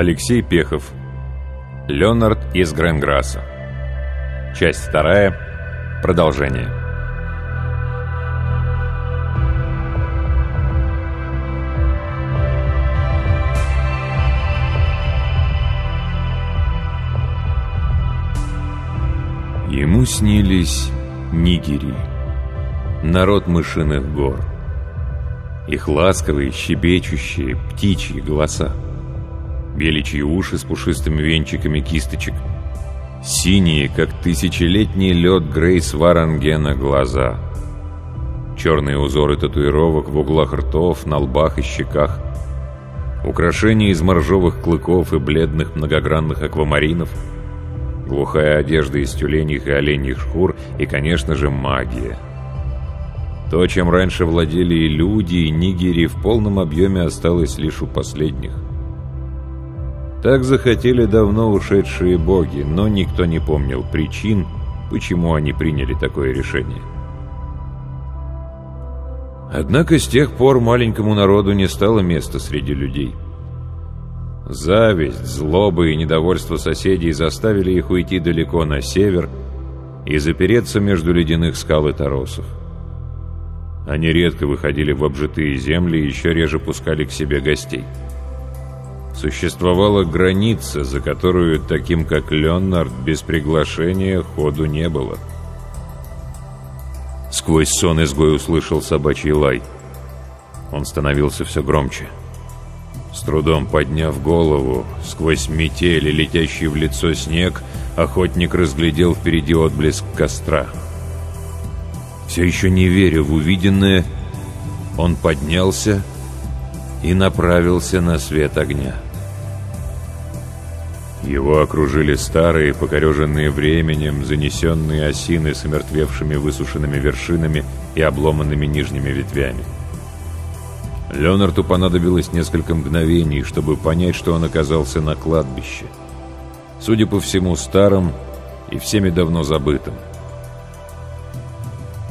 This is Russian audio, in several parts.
Алексей Пехов. Леонард из Гренграсса. Часть вторая. Продолжение. Ему снились нигери Народ мышиных гор Их ласковые, щебечущие, птичьи голоса беличьи уши с пушистыми венчиками кисточек, синие, как тысячелетний лед Грейс Варангена, глаза, черные узоры татуировок в углах ртов, на лбах и щеках, украшения из моржовых клыков и бледных многогранных аквамаринов, глухая одежда из тюленьих и оленьих шкур и, конечно же, магия. То, чем раньше владели и люди, и нигери, в полном объеме осталось лишь у последних – так захотели давно ушедшие боги, но никто не помнил причин, почему они приняли такое решение. Однако с тех пор маленькому народу не стало места среди людей. Зависть, злоба и недовольство соседей заставили их уйти далеко на север и запереться между ледяных скал и торосов. Они редко выходили в обжитые земли и еще реже пускали к себе гостей. Существовала граница, за которую таким как Леонард без приглашения ходу не было. Сквозь сон изгой услышал собачий лай. Он становился все громче. С трудом подняв голову, сквозь метели, летящий в лицо снег, охотник разглядел впереди отблеск костра. Все еще не веря в увиденное, он поднялся и направился на свет огня. Его окружили старые, покореженные временем, занесенные осины с омертвевшими высушенными вершинами и обломанными нижними ветвями. Леонарту понадобилось несколько мгновений, чтобы понять, что он оказался на кладбище. Судя по всему, старом и всеми давно забытым.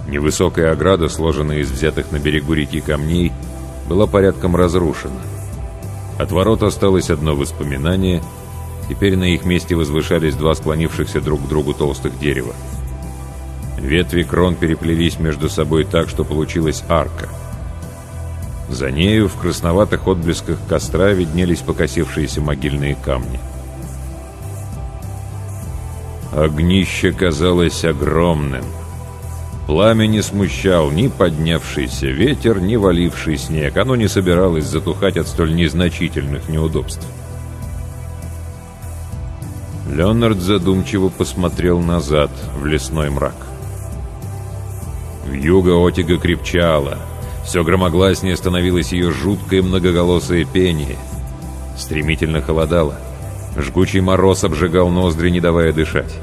Невысокая ограда, сложенная из взятых на берегу реки камней, была порядком разрушена. От ворот осталось одно воспоминание — Теперь на их месте возвышались два склонившихся друг к другу толстых дерева. Ветви крон переплелись между собой так, что получилась арка. За нею в красноватых отблесках костра виднелись покосившиеся могильные камни. Огнище казалось огромным. Пламя не смущал ни поднявшийся ветер, ни валивший снег. Оно не собиралось затухать от столь незначительных неудобств. Леонард задумчиво посмотрел назад, в лесной мрак. В юго Отига крепчала. Все громогласнее становилось ее жуткое многоголосое пение. Стремительно холодало. Жгучий мороз обжигал ноздри, не давая дышать.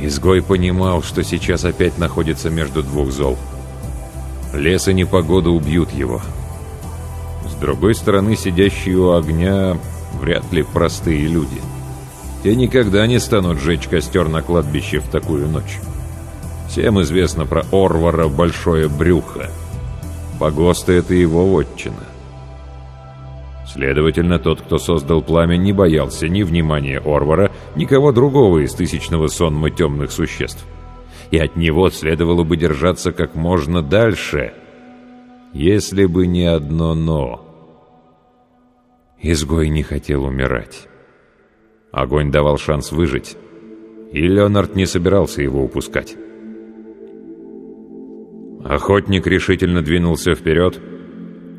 Изгой понимал, что сейчас опять находится между двух зол. Лес и непогода убьют его. С другой стороны, сидящие у огня вряд ли простые люди. Те никогда не станут жечь костер на кладбище в такую ночь. Всем известно про Орвара «Большое брюхо». Погосты — это его вотчина. Следовательно, тот, кто создал пламя, не боялся ни внимания Орвара, ни кого другого из тысячного сонма темных существ. И от него следовало бы держаться как можно дальше, если бы не одно «но». Изгой не хотел умирать. Огонь давал шанс выжить, и Леонард не собирался его упускать. Охотник решительно двинулся вперед,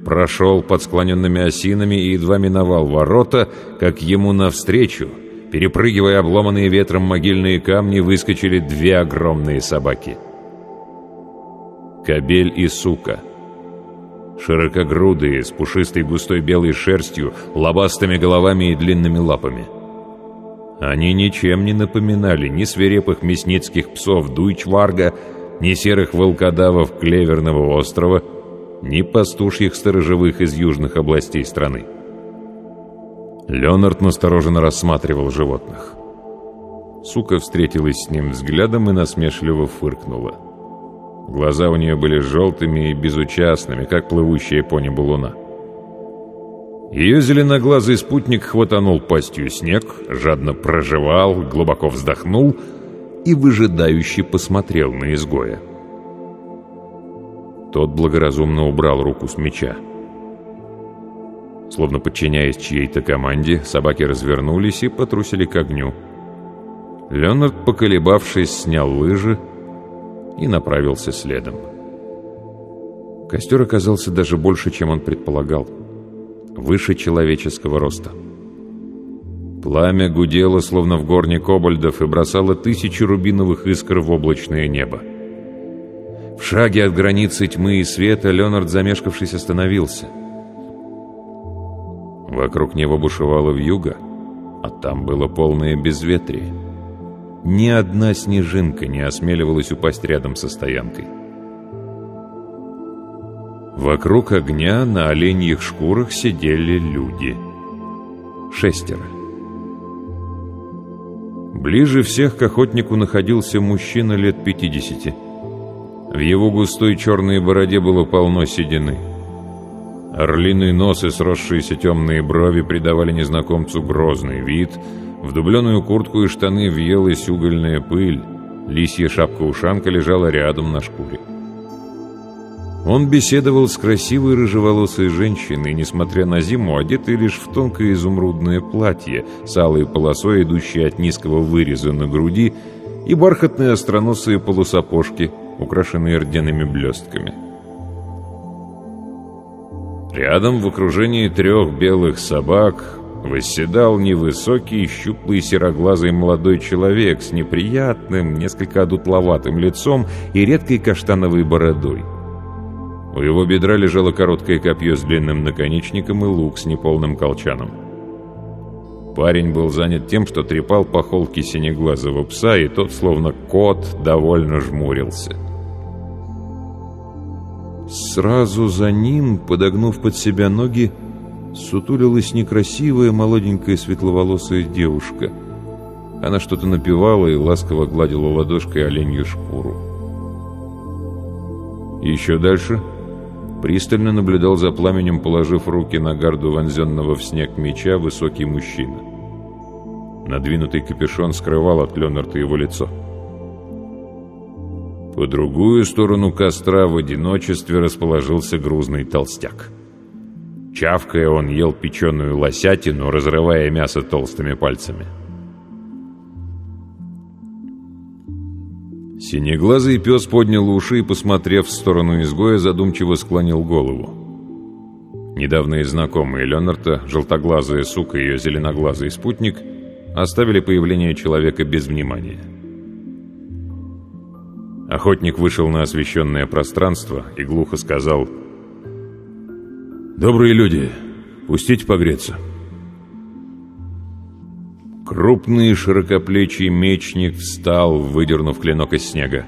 прошел под склоненными осинами и едва миновал ворота, как ему навстречу, перепрыгивая обломанные ветром могильные камни, выскочили две огромные собаки. Кобель и сука. Широкогрудые, с пушистой густой белой шерстью, лобастыми головами и длинными лапами. Они ничем не напоминали ни свирепых мясницких псов Дуйчварга, ни серых волкодавов Клеверного острова, ни пастушьих сторожевых из южных областей страны. Леонард настороженно рассматривал животных. Сука встретилась с ним взглядом и насмешливо фыркнула. Глаза у нее были желтыми и безучастными, как плывущая по небу луна. Ее зеленоглазый спутник хватанул пастью снег, жадно прожевал, глубоко вздохнул и выжидающе посмотрел на изгоя. Тот благоразумно убрал руку с меча. Словно подчиняясь чьей-то команде, собаки развернулись и потрусили к огню. Леонард, поколебавшись, снял лыжи и направился следом. Костер оказался даже больше, чем он предполагал. Выше человеческого роста. Пламя гудело, словно в горне кобальдов, и бросало тысячи рубиновых искр в облачное небо. В шаге от границы тьмы и света Леонард, замешкавшись, остановился. Вокруг него бушевало вьюга, а там было полное безветрие. Ни одна снежинка не осмеливалась упасть рядом со стоянкой. Вокруг огня на оленьих шкурах сидели люди. Шестеро. Ближе всех к охотнику находился мужчина лет пятидесяти. В его густой черной бороде было полно седины. Орлиный нос и сросшиеся темные брови придавали незнакомцу грозный вид. В дубленую куртку и штаны въелась угольная пыль. Лисья шапка-ушанка лежала рядом на шкуре. Он беседовал с красивой рыжеволосой женщиной, несмотря на зиму, одетой лишь в тонкое изумрудное платье с алой полосой, идущей от низкого выреза на груди, и бархатные остроносые полусапожки, украшенные рдяными блестками. Рядом, в окружении трех белых собак, восседал невысокий, щуплый, сероглазый молодой человек с неприятным, несколько одутловатым лицом и редкой каштановой бородой. У его бедра лежало короткое копье с длинным наконечником и лук с неполным колчаном. Парень был занят тем, что трепал по холке синеглазого пса, и тот, словно кот, довольно жмурился. Сразу за ним, подогнув под себя ноги, сутулилась некрасивая молоденькая светловолосая девушка. Она что-то напевала и ласково гладила ладошкой оленью шкуру. Еще дальше пристально наблюдал за пламенем, положив руки на гарду вонзенного в снег меча, высокий мужчина. Надвинутый капюшон скрывал от Ленарта его лицо. По другую сторону костра в одиночестве расположился грузный толстяк. Чавкая, он ел печеную лосятину, разрывая мясо толстыми пальцами. Синеглазый пес поднял уши и, посмотрев в сторону изгоя, задумчиво склонил голову. Недавние знакомые Ленарта, желтоглазая сука и ее зеленоглазый спутник, оставили появление человека без внимания. Охотник вышел на освещенное пространство и глухо сказал «Добрые люди, пустите погреться». Крупный широкоплечий мечник встал, выдернув клинок из снега.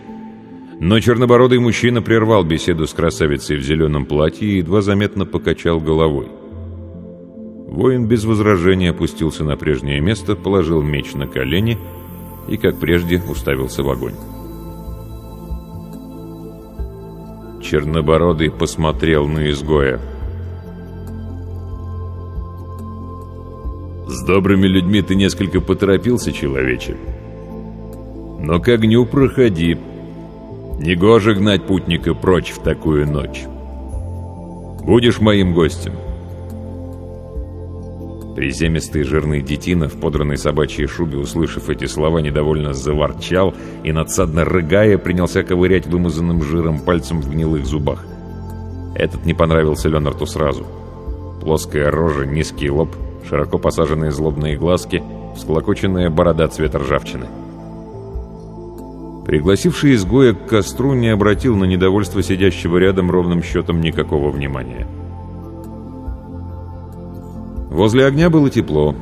Но чернобородый мужчина прервал беседу с красавицей в зеленом платье и едва заметно покачал головой. Воин без возражения опустился на прежнее место, положил меч на колени и, как прежде, уставился в огонь. Чернобородый посмотрел на изгоя. «С добрыми людьми ты несколько поторопился, человече. Но к огню проходи. Негоже гнать путника прочь в такую ночь. Будешь моим гостем». Приземистый жирный детина в подранной собачьей шубе, услышав эти слова, недовольно заворчал и, надсадно рыгая, принялся ковырять вымазанным жиром пальцем в гнилых зубах. Этот не понравился Леонарту сразу. Плоская рожа, низкий лоб, широко посаженные злобные глазки, всклокоченная борода цвета ржавчины. Пригласивший изгоя к костру не обратил на недовольство сидящего рядом ровным счетом никакого внимания. Возле огня было тепло.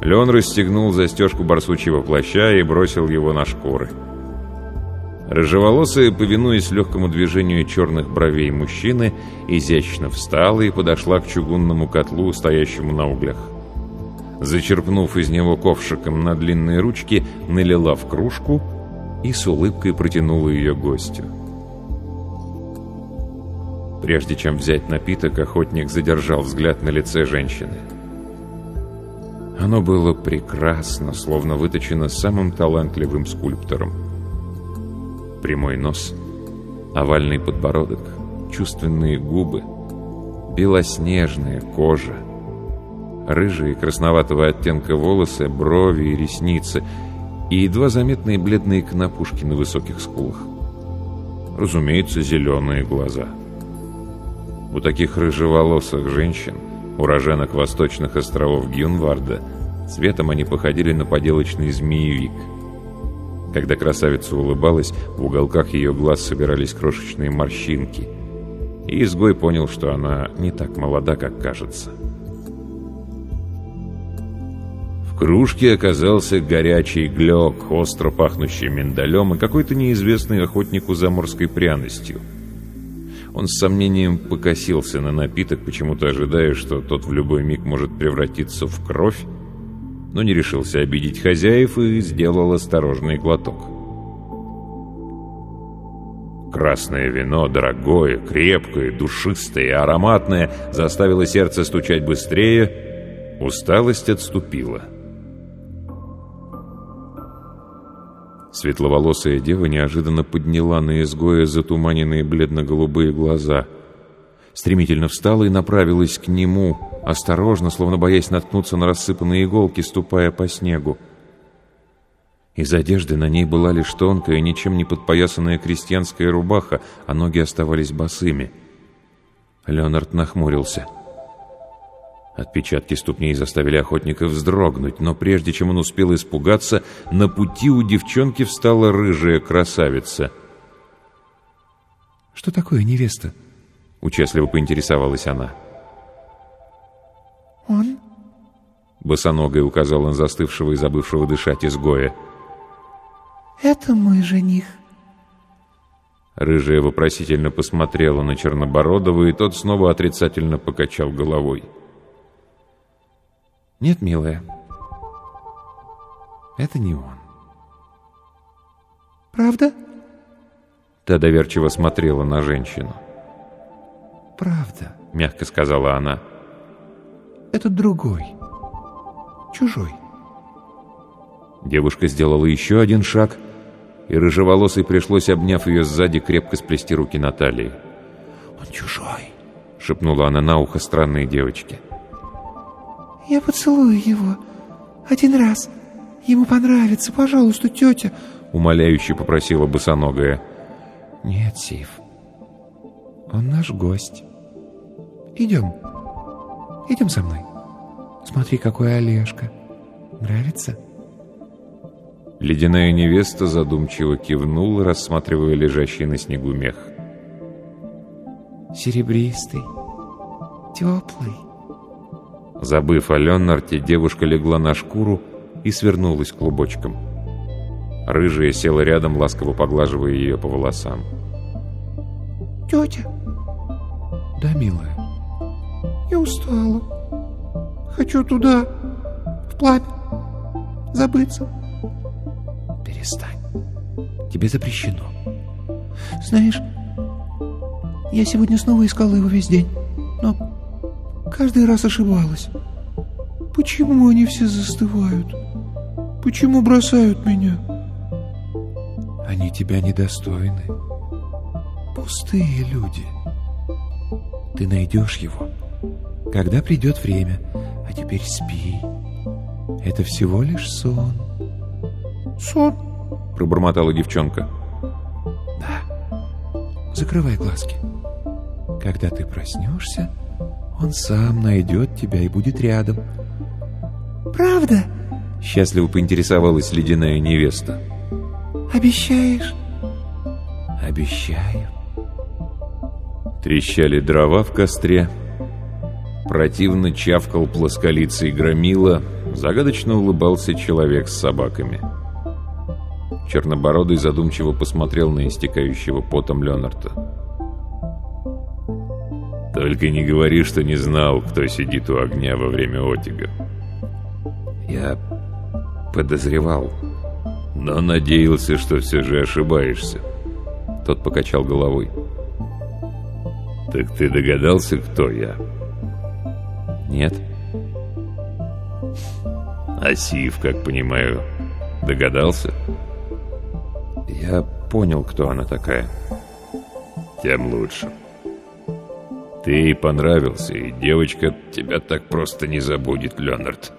Лен расстегнул застежку барсучьего плаща и бросил его на шкуры. Рыжеволосая, повинуясь легкому движению черных бровей мужчины, изящно встала и подошла к чугунному котлу, стоящему на углях. Зачерпнув из него ковшиком на длинные ручки, налила в кружку и с улыбкой протянула ее гостю. Прежде чем взять напиток, охотник задержал взгляд на лице женщины. Оно было прекрасно, словно выточено самым талантливым скульптором. Прямой нос, овальный подбородок, чувственные губы, белоснежная кожа, рыжие красноватого оттенка волосы, брови и ресницы и едва заметные бледные конопушки на высоких скулах. Разумеется, зеленые глаза — у таких рыжеволосых женщин, уроженок восточных островов Гюнварда, цветом они походили на поделочный змеевик. Когда красавица улыбалась, в уголках ее глаз собирались крошечные морщинки. И изгой понял, что она не так молода, как кажется. В кружке оказался горячий глек, остро пахнущий миндалем и какой-то неизвестный охотнику заморской пряностью — он с сомнением покосился на напиток, почему-то ожидая, что тот в любой миг может превратиться в кровь, но не решился обидеть хозяев и сделал осторожный глоток. Красное вино, дорогое, крепкое, душистое и ароматное, заставило сердце стучать быстрее, усталость отступила. Светловолосая дева неожиданно подняла на изгоя затуманенные бледно-голубые глаза. Стремительно встала и направилась к нему, осторожно, словно боясь наткнуться на рассыпанные иголки, ступая по снегу. Из одежды на ней была лишь тонкая, ничем не подпоясанная крестьянская рубаха, а ноги оставались босыми. Леонард нахмурился — Отпечатки ступней заставили охотника вздрогнуть, но прежде чем он успел испугаться, на пути у девчонки встала рыжая красавица. «Что такое, невеста?» — участливо поинтересовалась она. «Он?» — босоногая указала на застывшего и забывшего дышать изгоя. «Это мой жених». Рыжая вопросительно посмотрела на Чернобородова, и тот снова отрицательно покачал головой. «Нет, милая, это не он». «Правда?» Та доверчиво смотрела на женщину. «Правда», — мягко сказала она. «Это другой, чужой». Девушка сделала еще один шаг, и рыжеволосой пришлось, обняв ее сзади, крепко сплести руки на талии. «Он чужой», — шепнула она на ухо странной девочке. «Я поцелую его. Один раз. Ему понравится. Пожалуйста, тетя!» Умоляюще попросила босоногая. «Нет, Сив. Он наш гость. Идем. Идем со мной. Смотри, какой Олежка. Нравится?» Ледяная невеста задумчиво кивнула, рассматривая лежащий на снегу мех. «Серебристый, теплый». Забыв о Леннарте, девушка легла на шкуру и свернулась клубочком. Рыжая села рядом, ласково поглаживая ее по волосам. Тетя, Да, милая. Я устала. Хочу туда, в пламя, забыться. Перестань. Тебе запрещено. Знаешь, я сегодня снова искала его весь день, но каждый раз ошибалась. Почему они все застывают? Почему бросают меня? Они тебя недостойны. Пустые люди. Ты найдешь его, когда придет время. А теперь спи. Это всего лишь сон. Сон. Пробормотала девчонка. Да. Закрывай глазки. Когда ты проснешься, он сам найдет тебя и будет рядом. Правда? Счастливо поинтересовалась ледяная невеста. Обещаешь? Обещаю. Трещали дрова в костре. Противно чавкал плосколицей громила. Загадочно улыбался человек с собаками. Чернобородый задумчиво посмотрел на истекающего потом Леонарда. «Только не говори, что не знал, кто сидит у огня во время отига». «Я подозревал, но надеялся, что все же ошибаешься». Тот покачал головой. «Так ты догадался, кто я?» Нет. «А Сив, как понимаю, догадался?» Я понял, кто она такая. «Тем лучше. Ты ей понравился, и девочка тебя так просто не забудет, Леонард».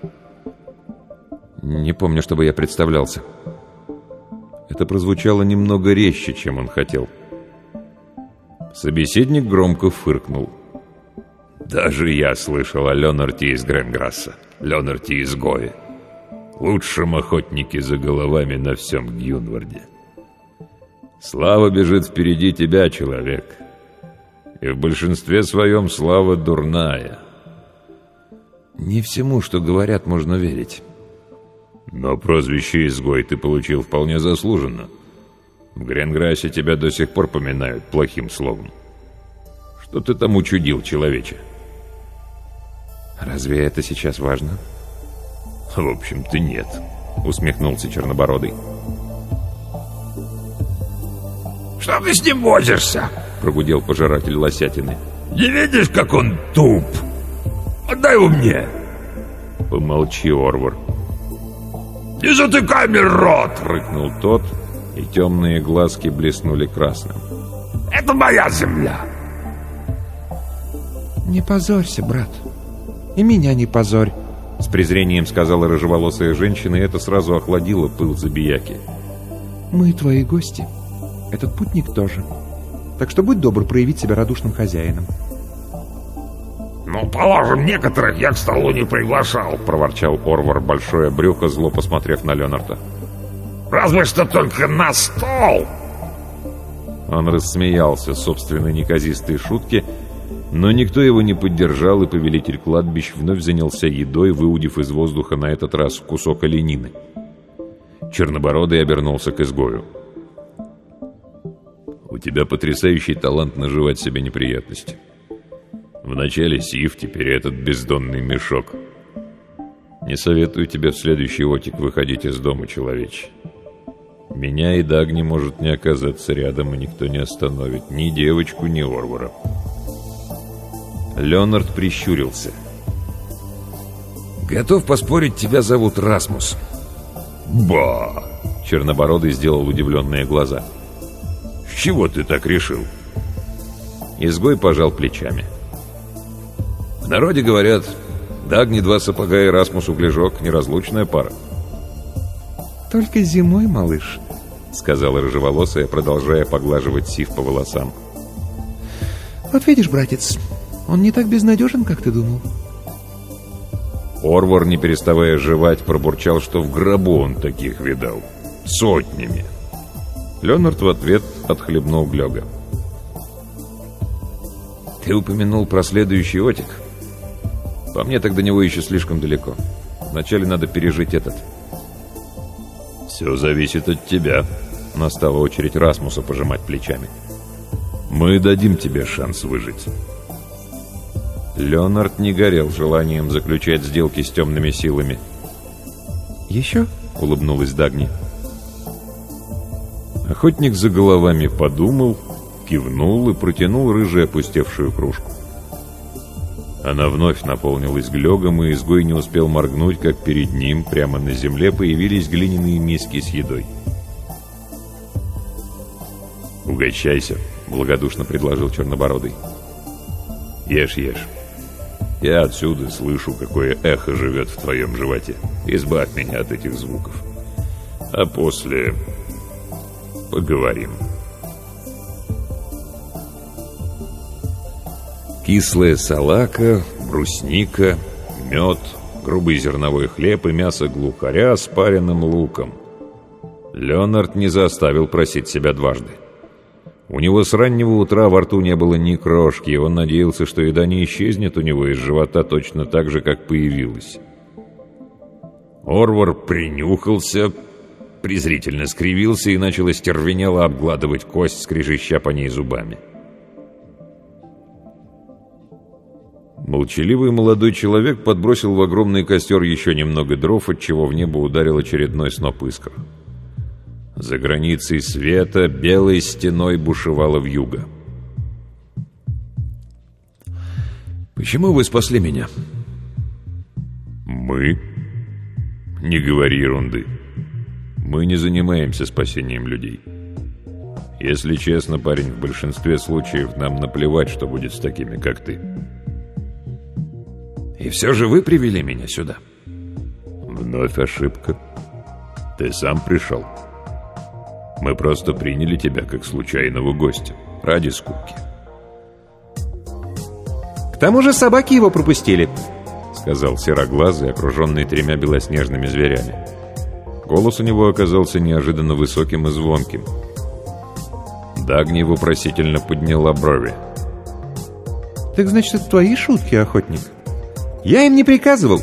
Не помню, чтобы я представлялся. Это прозвучало немного резче, чем он хотел. Собеседник громко фыркнул. «Даже я слышал о Леонарте из Гренграсса, Леонарте из Гои, лучшем охотнике за головами на всем Гюнварде. Слава бежит впереди тебя, человек, и в большинстве своем слава дурная. Не всему, что говорят, можно верить. Но прозвище «Изгой» ты получил вполне заслуженно. В Гренграссе тебя до сих пор поминают плохим словом. Что ты там учудил, человече? Разве это сейчас важно? В общем-то, нет, усмехнулся Чернобородый. Что ты с ним возишься? Прогудел пожиратель лосятины. Не видишь, как он туп? Отдай его мне. Помолчи, Орвар. Не затыкай мне рот! Рыкнул тот, и темные глазки блеснули красным. Это моя земля. Не позорься, брат. И меня не позорь. С презрением сказала рыжеволосая женщина, и это сразу охладило пыл забияки. Мы твои гости. Этот путник тоже. Так что будь добр проявить себя радушным хозяином. Ну, положим, некоторых я к столу не приглашал. Проворчал Орвар большое брюхо, зло посмотрев на Леонарда. Разве что только на стол. Он рассмеялся собственной неказистой шутке, но никто его не поддержал, и повелитель кладбищ вновь занялся едой, выудив из воздуха на этот раз кусок оленины. Чернобородый обернулся к изгою. «У тебя потрясающий талант наживать себе неприятности. Вначале сив, теперь этот бездонный мешок. Не советую тебе в следующий отик выходить из дома, человече. Меня и Дагни может не оказаться рядом, и никто не остановит ни девочку, ни Орвара». Леонард прищурился. Готов поспорить, тебя зовут Расмус. «Ба!» — Чернобородый сделал удивленные глаза. С чего ты так решил? Изгой пожал плечами. В народе говорят, Дагни два сапога и Расмус углежок — неразлучная пара. Только зимой, малыш, — сказала рыжеволосая, продолжая поглаживать сив по волосам. Вот видишь, братец, он не так безнадежен, как ты думал. Орвар, не переставая жевать, пробурчал, что в гробу он таких видал. Сотнями. Леонард в ответ отхлебнул Глёга. «Ты упомянул про следующий отик. По мне так до него еще слишком далеко. Вначале надо пережить этот». «Все зависит от тебя», — настала очередь Расмуса пожимать плечами. «Мы дадим тебе шанс выжить». Леонард не горел желанием заключать сделки с темными силами. «Еще?» — улыбнулась Дагни. Охотник за головами подумал, кивнул и протянул рыжую опустевшую кружку. Она вновь наполнилась глёгом, и изгой не успел моргнуть, как перед ним, прямо на земле, появились глиняные миски с едой. «Угощайся», — благодушно предложил Чернобородый. «Ешь, ешь. Я отсюда слышу, какое эхо живет в твоем животе. Избавь меня от этих звуков. А после поговорим». Кислая салака, брусника, мед, грубый зерновой хлеб и мясо глухаря с пареным луком. Леонард не заставил просить себя дважды. У него с раннего утра во рту не было ни крошки, и он надеялся, что еда не исчезнет у него из живота точно так же, как появилась. Орвар принюхался, презрительно скривился и начал остервенело обгладывать кость, скрежеща по ней зубами. — Молчаливый молодой человек подбросил в огромный костер еще немного дров, отчего в небо ударил очередной сноп искр. За границей света белой стеной бушевала вьюга. «Почему вы спасли меня?» «Мы?» «Не говори ерунды. Мы не занимаемся спасением людей. Если честно, парень, в большинстве случаев нам наплевать, что будет с такими, как ты». И все же вы привели меня сюда. Вновь ошибка. Ты сам пришел. Мы просто приняли тебя как случайного гостя. Ради скуки. К тому же собаки его пропустили, сказал сероглазый, окруженный тремя белоснежными зверями. Голос у него оказался неожиданно высоким и звонким. Дагни вопросительно подняла брови. «Так значит, это твои шутки, охотник?» Я им не приказывал.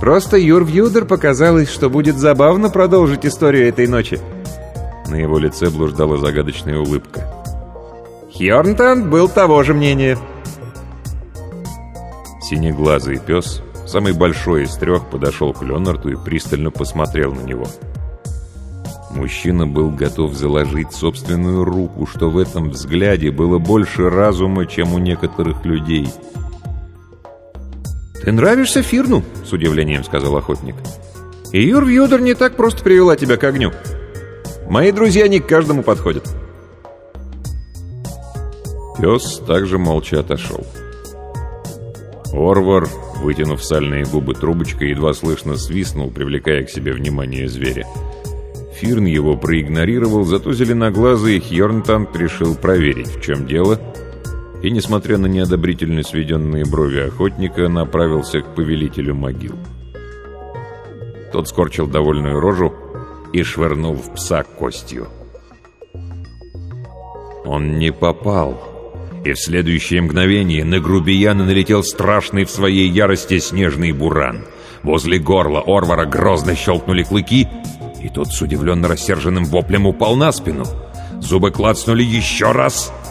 Просто Юр Вьюдер показалось, что будет забавно продолжить историю этой ночи. На его лице блуждала загадочная улыбка. Хьорнтон был того же мнения. Синеглазый пес, самый большой из трех, подошел к Леонарту и пристально посмотрел на него. Мужчина был готов заложить собственную руку, что в этом взгляде было больше разума, чем у некоторых людей — «Ты нравишься Фирну», — с удивлением сказал охотник. «И Юр Вьюдер не так просто привела тебя к огню. Мои друзья не к каждому подходят». Пес также молча отошел. Орвар, вытянув сальные губы трубочкой, едва слышно свистнул, привлекая к себе внимание зверя. Фирн его проигнорировал, зато зеленоглазый Хьорнтант решил проверить, в чем дело — и, несмотря на неодобрительно сведенные брови охотника, направился к повелителю могил. Тот скорчил довольную рожу и швырнул в пса костью. Он не попал, и в следующее мгновение на грубияна налетел страшный в своей ярости снежный буран. Возле горла Орвара грозно щелкнули клыки, и тот с удивленно рассерженным воплем упал на спину. Зубы клацнули еще раз —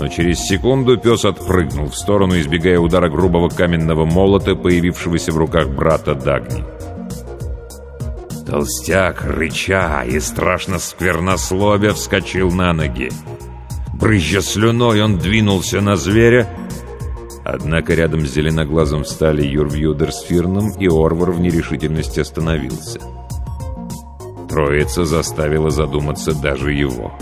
но через секунду пес отпрыгнул в сторону, избегая удара грубого каменного молота, появившегося в руках брата Дагни. Толстяк, рыча и страшно сквернословя, вскочил на ноги. Брызжа слюной, он двинулся на зверя, Однако рядом с зеленоглазом встали Юрвьюдер с Фирном, и Орвар в нерешительности остановился. Троица заставила задуматься даже его.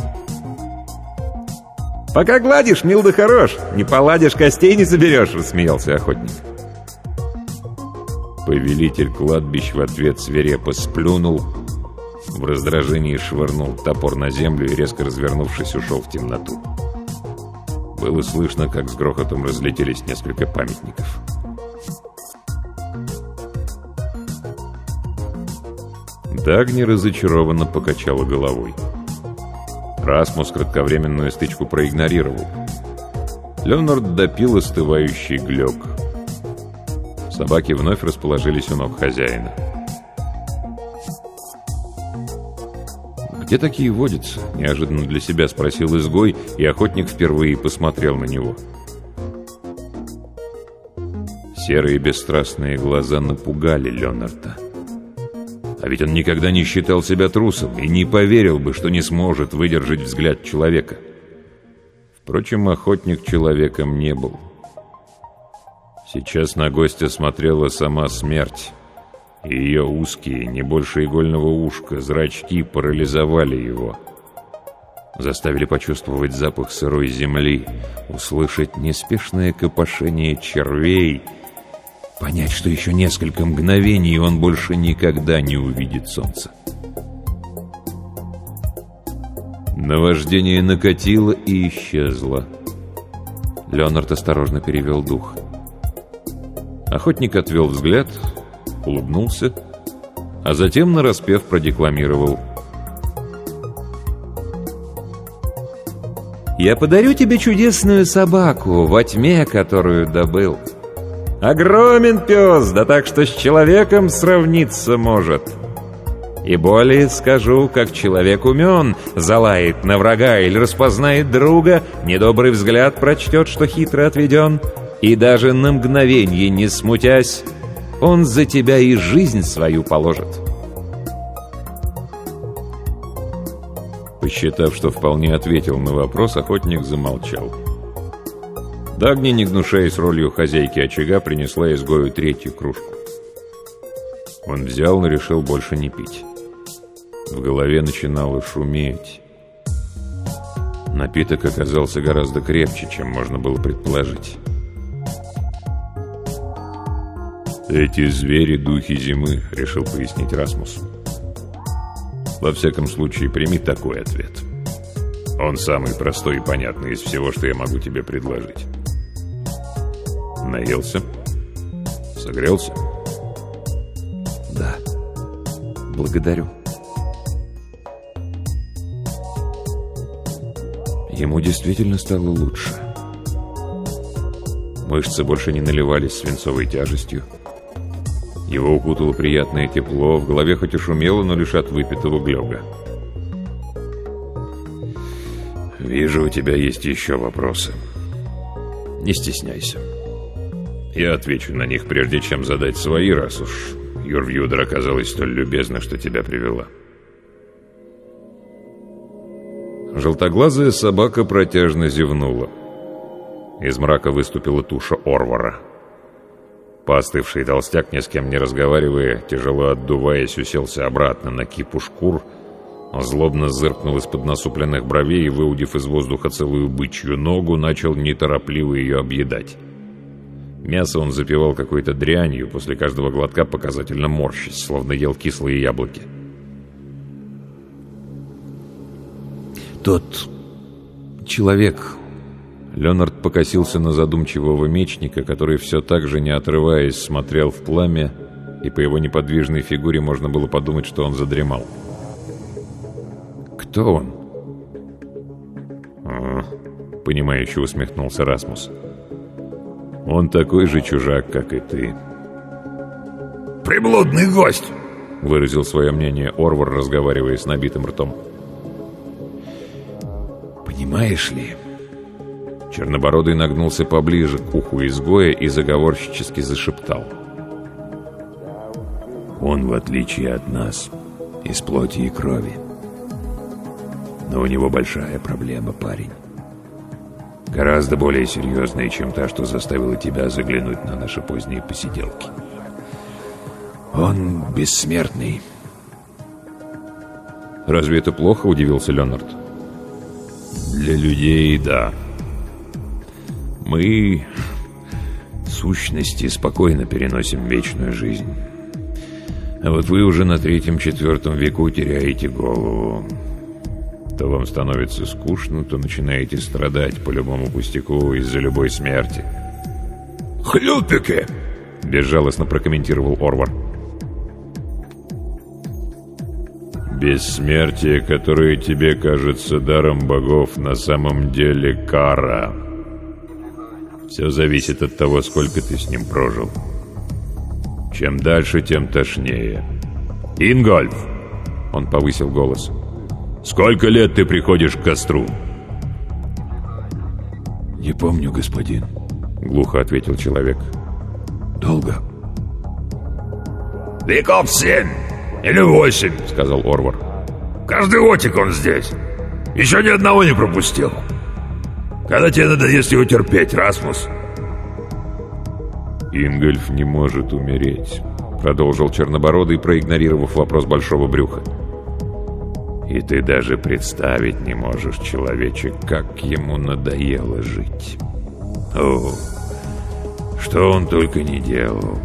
«Пока гладишь, мил да хорош, не поладишь, костей не соберешь», — рассмеялся охотник. Повелитель кладбищ в ответ свирепо сплюнул, в раздражении швырнул топор на землю и, резко развернувшись, ушел в темноту. Было слышно, как с грохотом разлетелись несколько памятников. Дагни разочарованно покачала головой. Расмус кратковременную стычку проигнорировал. Леонард допил остывающий глек. Собаки вновь расположились у ног хозяина. «Где такие водятся?» — неожиданно для себя спросил изгой, и охотник впервые посмотрел на него. Серые бесстрастные глаза напугали Леонарда. А ведь он никогда не считал себя трусом и не поверил бы, что не сможет выдержать взгляд человека. Впрочем, охотник человеком не был. Сейчас на гостя смотрела сама смерть. Ее узкие, не больше игольного ушка, зрачки парализовали его. Заставили почувствовать запах сырой земли, услышать неспешное копошение червей — понять, что еще несколько мгновений он больше никогда не увидит солнца. Наваждение накатило и исчезло. Леонард осторожно перевел дух. Охотник отвел взгляд, улыбнулся, а затем нараспев продекламировал. «Я подарю тебе чудесную собаку во тьме, которую добыл». Огромен пес, да так, что с человеком сравниться может. И более скажу, как человек умен, залает на врага или распознает друга, недобрый взгляд прочтет, что хитро отведен, и даже на мгновенье не смутясь, он за тебя и жизнь свою положит. Посчитав, что вполне ответил на вопрос, охотник замолчал. Дагни, не гнушаясь ролью хозяйки очага, принесла изгою третью кружку. Он взял, но решил больше не пить. В голове начинало шуметь. Напиток оказался гораздо крепче, чем можно было предположить. «Эти звери — духи зимы», — решил пояснить Расмус. «Во всяком случае, прими такой ответ. Он самый простой и понятный из всего, что я могу тебе предложить». Наелся? Согрелся? Да. Благодарю. Ему действительно стало лучше. Мышцы больше не наливались свинцовой тяжестью. Его укутало приятное тепло, в голове хоть и шумело, но лишь от выпитого глёга. «Вижу, у тебя есть еще вопросы. Не стесняйся». Я отвечу на них, прежде чем задать свои, раз уж Юрвьюдер оказалась столь любезна, что тебя привела. Желтоглазая собака протяжно зевнула. Из мрака выступила туша Орвара. Поостывший толстяк, ни с кем не разговаривая, тяжело отдуваясь, уселся обратно на кипу шкур, злобно зыркнул из-под насупленных бровей и, выудив из воздуха целую бычью ногу, начал неторопливо ее объедать. Мясо он запивал какой-то дрянью, после каждого глотка показательно морщись, словно ел кислые яблоки. «Тот человек...» Леонард покосился на задумчивого мечника, который все так же, не отрываясь, смотрел в пламя, и по его неподвижной фигуре можно было подумать, что он задремал. «Кто он?» «А, — понимающе усмехнулся Расмус. — он такой же чужак, как и ты. «Приблудный гость!» — выразил свое мнение Орвар, разговаривая с набитым ртом. «Понимаешь ли...» Чернобородый нагнулся поближе к уху изгоя и заговорщически зашептал. «Он, в отличие от нас, из плоти и крови. Но у него большая проблема, парень. Гораздо более серьезная, чем та, что заставила тебя заглянуть на наши поздние посиделки. Он бессмертный. «Разве это плохо?» — удивился Леонард. «Для людей — да. Мы, сущности, спокойно переносим вечную жизнь. А вот вы уже на третьем-четвертом веку теряете голову. То вам становится скучно, то начинаете страдать по любому пустяку из-за любой смерти. «Хлюпики!» — безжалостно прокомментировал Орвар. «Бессмертие, которое тебе кажется даром богов, на самом деле кара. Все зависит от того, сколько ты с ним прожил. Чем дальше, тем тошнее. Ингольф!» Он повысил голос. Сколько лет ты приходишь к костру?» «Не помню, господин», — глухо ответил человек. «Долго». «Веков семь или восемь», — сказал Орвар. «Каждый отик он здесь. Еще ни одного не пропустил. Когда тебе надо, если его терпеть, Расмус?» «Ингольф не может умереть», — продолжил Чернобородый, проигнорировав вопрос Большого Брюха. «И ты даже представить не можешь, человечек, как ему надоело жить. О, что он только не делал.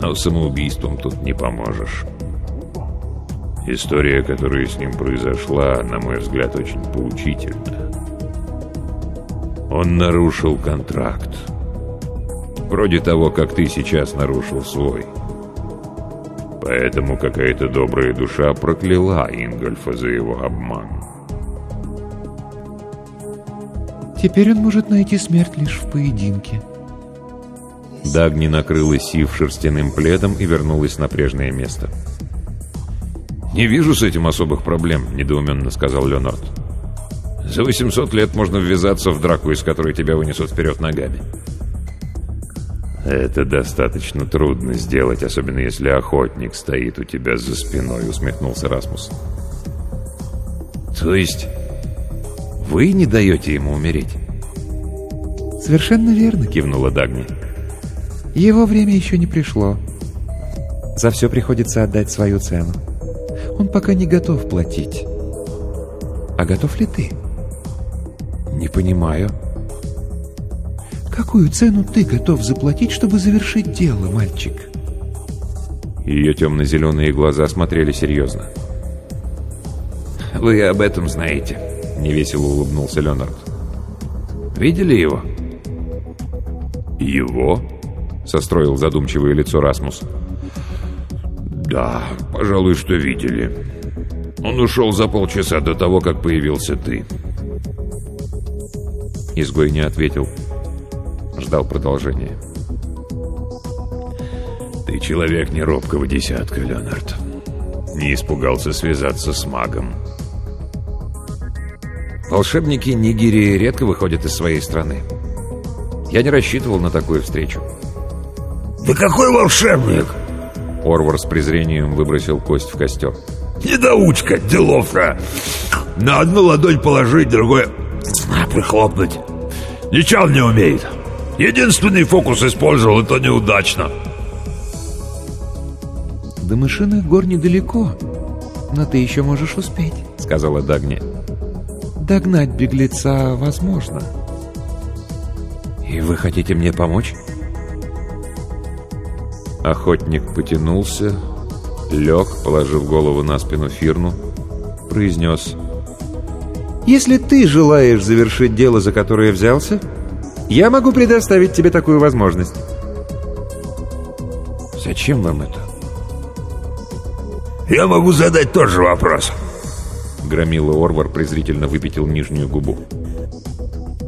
Но самоубийством тут не поможешь. История, которая с ним произошла, на мой взгляд, очень поучительна. Он нарушил контракт. Вроде того, как ты сейчас нарушил свой. Поэтому какая-то добрая душа прокляла Ингольфа за его обман. Теперь он может найти смерть лишь в поединке. Дагни накрыла Сив шерстяным пледом и вернулась на прежнее место. «Не вижу с этим особых проблем», — недоуменно сказал Леонард. «За 800 лет можно ввязаться в драку, из которой тебя вынесут вперед ногами». «Это достаточно трудно сделать, особенно если охотник стоит у тебя за спиной», — усмехнулся Расмус. «То есть вы не даете ему умереть?» «Совершенно верно», — кивнула Дагни. «Его время еще не пришло. За все приходится отдать свою цену. Он пока не готов платить. А готов ли ты?» «Не понимаю». Какую цену ты готов заплатить, чтобы завершить дело, мальчик?» Ее темно-зеленые глаза смотрели серьезно. «Вы об этом знаете», — невесело улыбнулся Леонард. «Видели его?» «Его?» — состроил задумчивое лицо Расмус. «Да, пожалуй, что видели. Он ушел за полчаса до того, как появился ты». Изгой не ответил ждал продолжения. «Ты человек не робкого десятка, Леонард. Не испугался связаться с магом». Волшебники Нигерии редко выходят из своей страны. Я не рассчитывал на такую встречу. «Да какой волшебник?» Орвар с презрением выбросил кость в костер. «Недоучка, делов-то! На одну ладонь положить, другое прихлопнуть. Ничего не умеет. Единственный фокус использовал, это неудачно. До мышиных гор недалеко, но ты еще можешь успеть, сказала Дагни. Догнать беглеца возможно. И вы хотите мне помочь? Охотник потянулся, лег, положив голову на спину Фирну, произнес «Если ты желаешь завершить дело, за которое взялся, я могу предоставить тебе такую возможность. Зачем вам это? Я могу задать тот же вопрос. Громила Орвар презрительно выпятил нижнюю губу.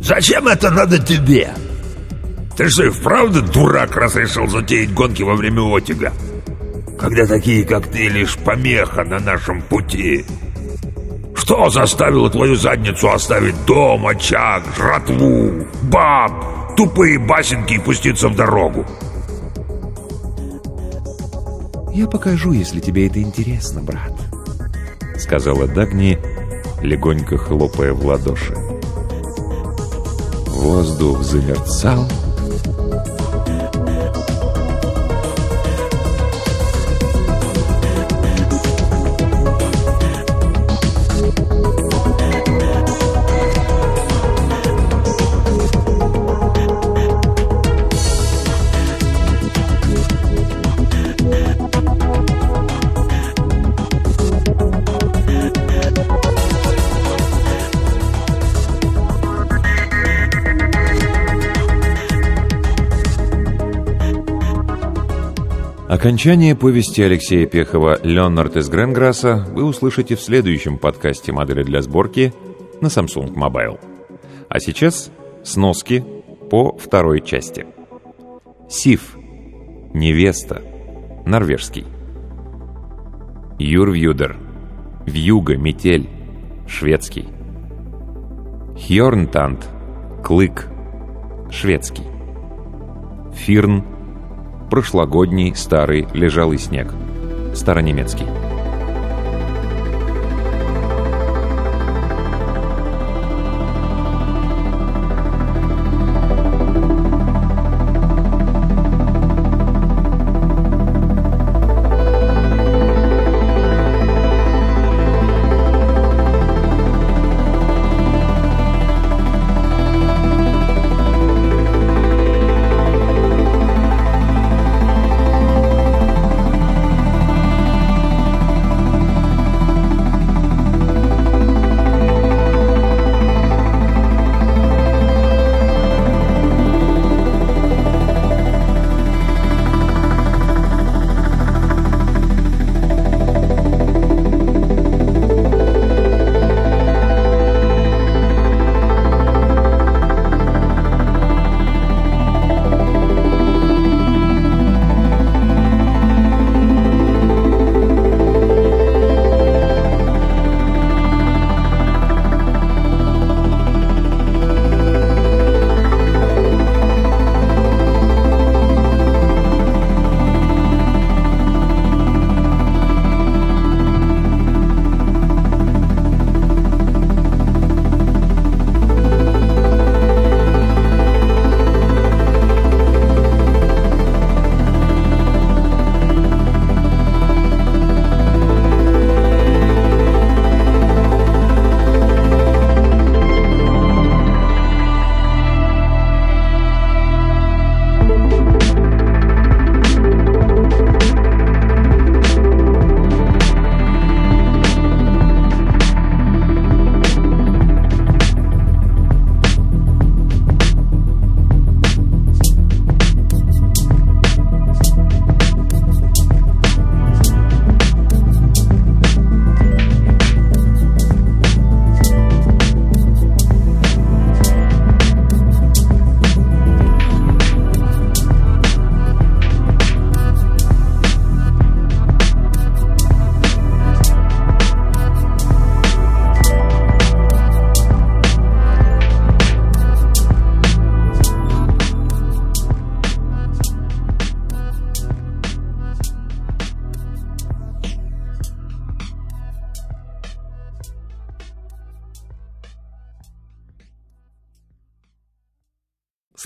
Зачем это надо тебе? Ты что, и вправду дурак, раз решил затеять гонки во время отига? Когда такие, как ты, лишь помеха на нашем пути. Что заставило твою задницу оставить дом, очаг, жратву, баб, тупые басенки и пуститься в дорогу? «Я покажу, если тебе это интересно, брат», — сказала Дагни, легонько хлопая в ладоши. Воздух замерцал, — Окончание повести Алексея Пехова «Леонард из Гренграсса» вы услышите в следующем подкасте модели для сборки на Samsung Mobile. А сейчас сноски по второй части. Сив. Невеста. Норвежский. Юрвьюдер. Вьюга, метель, шведский. Хьорнтант, клык, шведский. Фирн, прошлогодний, старый, лежалый снег, старонемецкий.